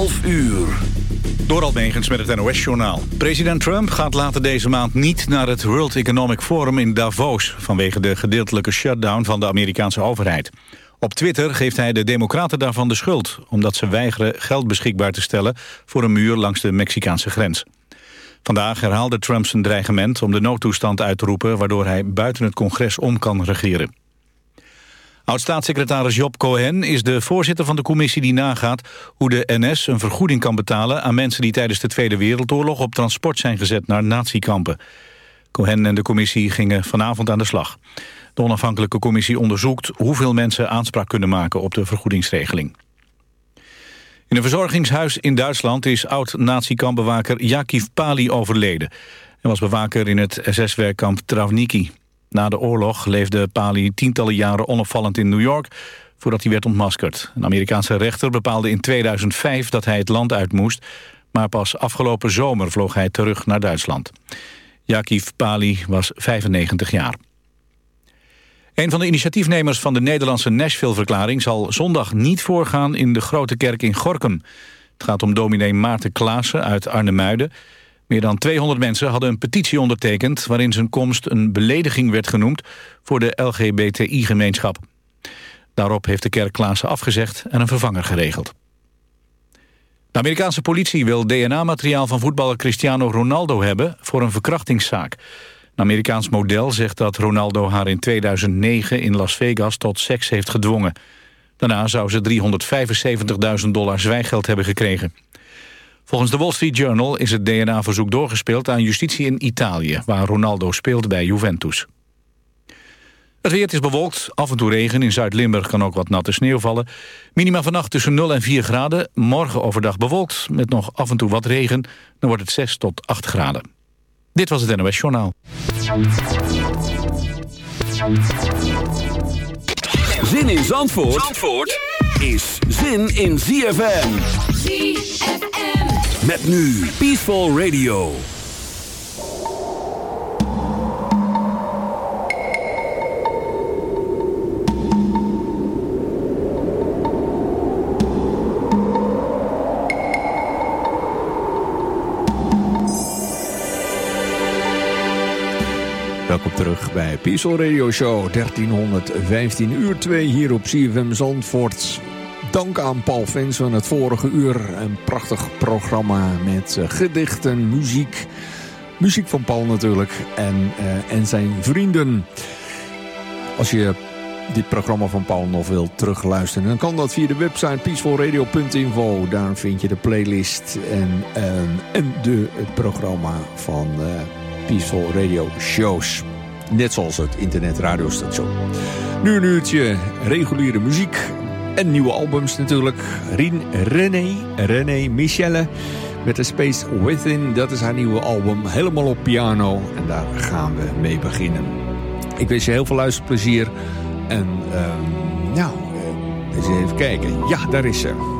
12 uur. Door Almegens met het NOS-journaal. President Trump gaat later deze maand niet naar het World Economic Forum in Davos... vanwege de gedeeltelijke shutdown van de Amerikaanse overheid. Op Twitter geeft hij de democraten daarvan de schuld... omdat ze weigeren geld beschikbaar te stellen voor een muur langs de Mexicaanse grens. Vandaag herhaalde Trump zijn dreigement om de noodtoestand uit te roepen... waardoor hij buiten het congres om kan regeren. Oud-staatssecretaris Job Cohen is de voorzitter van de commissie die nagaat hoe de NS een vergoeding kan betalen aan mensen die tijdens de Tweede Wereldoorlog op transport zijn gezet naar natiekampen. Cohen en de commissie gingen vanavond aan de slag. De onafhankelijke commissie onderzoekt hoeveel mensen aanspraak kunnen maken op de vergoedingsregeling. In een verzorgingshuis in Duitsland is oud-natiekampbewaker Jakiv Pali overleden. Hij was bewaker in het SS-werkkamp Travniki. Na de oorlog leefde Pali tientallen jaren onopvallend in New York... voordat hij werd ontmaskerd. Een Amerikaanse rechter bepaalde in 2005 dat hij het land uit moest... maar pas afgelopen zomer vloog hij terug naar Duitsland. Jakiv Pali was 95 jaar. Een van de initiatiefnemers van de Nederlandse Nashville-verklaring... zal zondag niet voorgaan in de Grote Kerk in Gorkum. Het gaat om dominee Maarten Klaassen uit Arnhemuiden... Meer dan 200 mensen hadden een petitie ondertekend... waarin zijn komst een belediging werd genoemd voor de LGBTI-gemeenschap. Daarop heeft de kerk Klaassen afgezegd en een vervanger geregeld. De Amerikaanse politie wil DNA-materiaal van voetballer Cristiano Ronaldo hebben... voor een verkrachtingszaak. Een Amerikaans model zegt dat Ronaldo haar in 2009 in Las Vegas tot seks heeft gedwongen. Daarna zou ze 375.000 dollar zwijgeld hebben gekregen. Volgens de Wall Street Journal is het DNA-verzoek doorgespeeld aan justitie in Italië... waar Ronaldo speelt bij Juventus. Het weer is bewolkt, af en toe regen. In Zuid-Limburg kan ook wat natte sneeuw vallen. Minima vannacht tussen 0 en 4 graden. Morgen overdag bewolkt, met nog af en toe wat regen. Dan wordt het 6 tot 8 graden. Dit was het NOS Journaal. Zin in Zandvoort, Zandvoort is zin in ZFM. ZFM. Met nu Peaceful Radio. Welkom terug bij Peaceful Radio Show 1315 uur 2 hier op CFM Zandvoort. Dank aan Paul Vins van het vorige uur. Een prachtig programma met uh, gedichten, muziek. Muziek van Paul natuurlijk. En, uh, en zijn vrienden. Als je dit programma van Paul nog wilt terugluisteren... dan kan dat via de website peacefulradio.info. Daar vind je de playlist en, en, en de, het programma van uh, Peaceful Radio Shows. Net zoals het internetradiostation. Nu een uurtje reguliere muziek. En nieuwe albums natuurlijk. Rien René, René Michelle met The Space Within. Dat is haar nieuwe album. Helemaal op piano. En daar gaan we mee beginnen. Ik wens je heel veel luisterplezier. En um, nou, eens even kijken. Ja, daar is ze.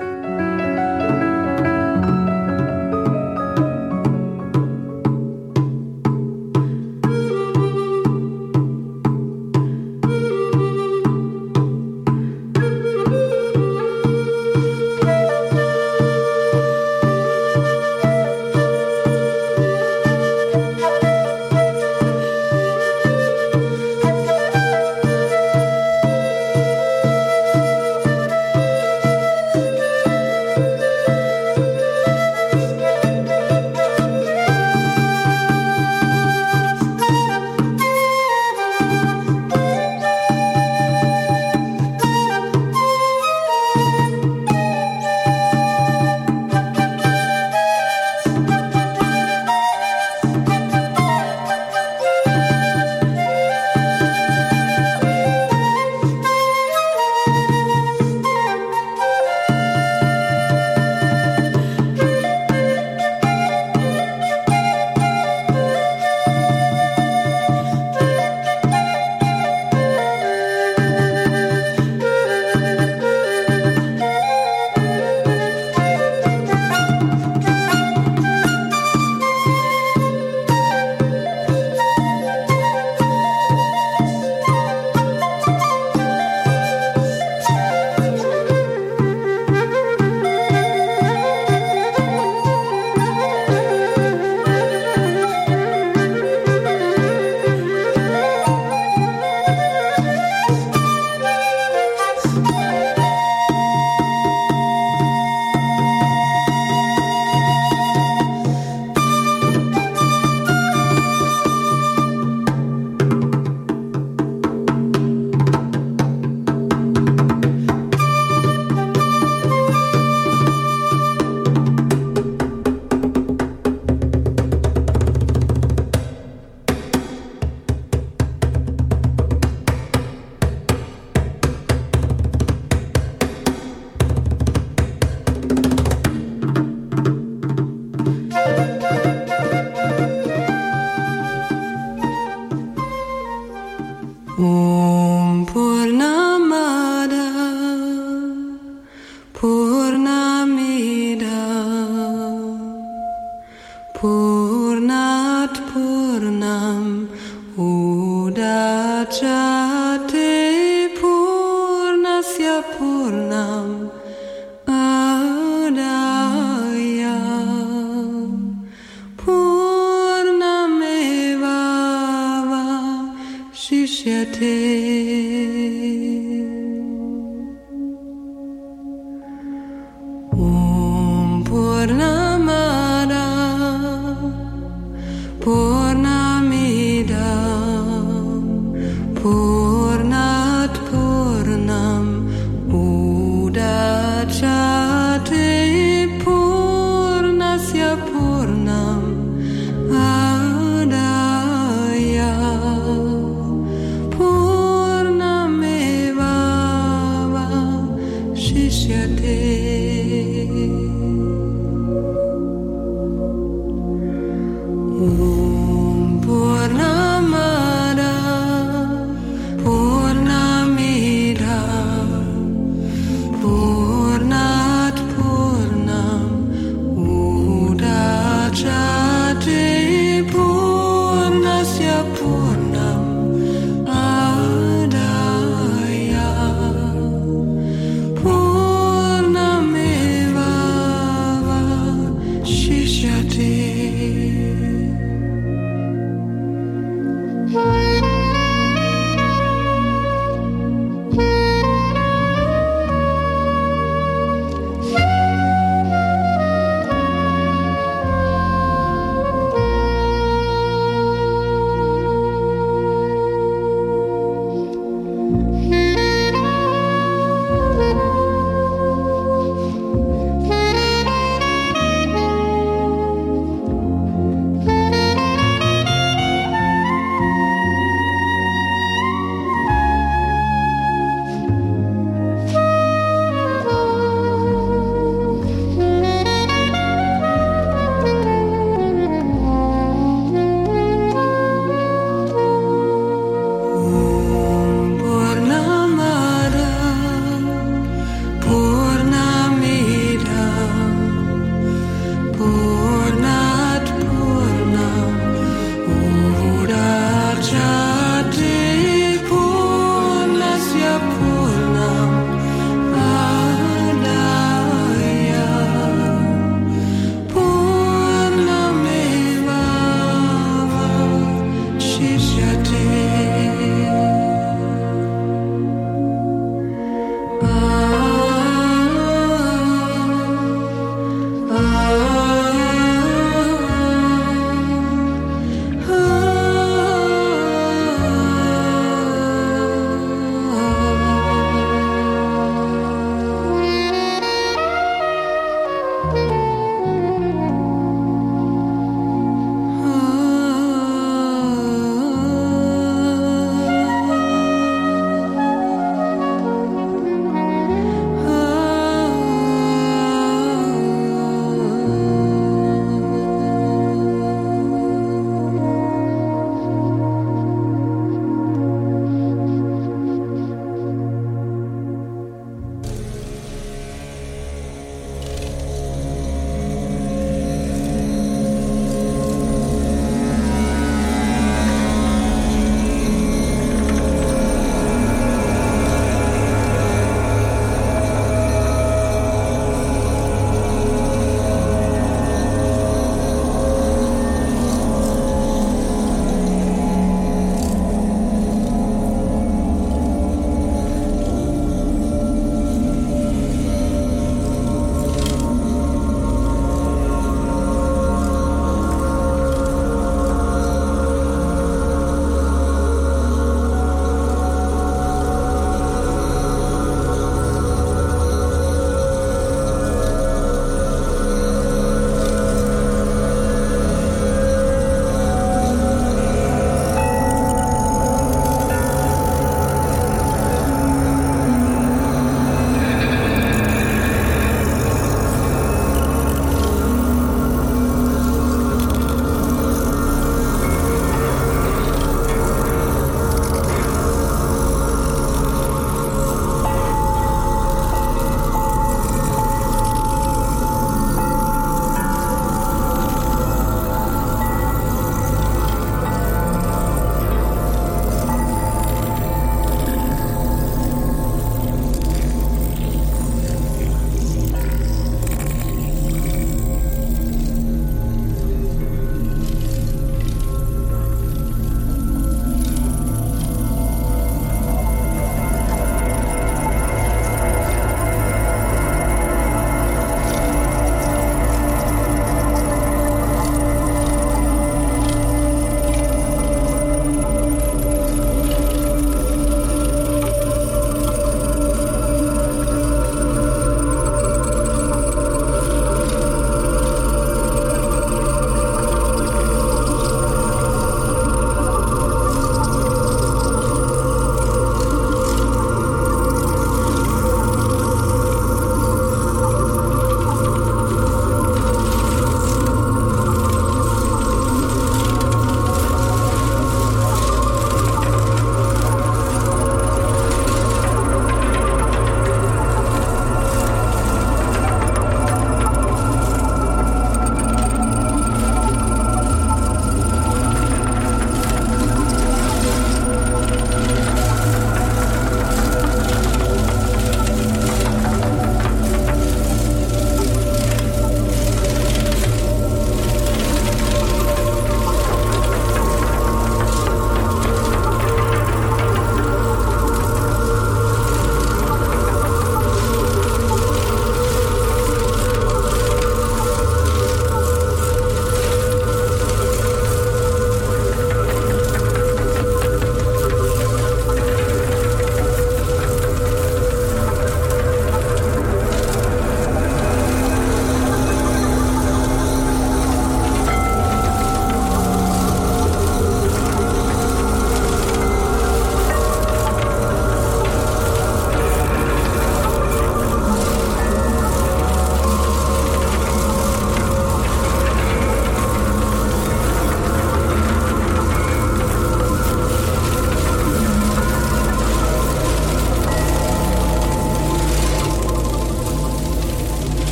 child.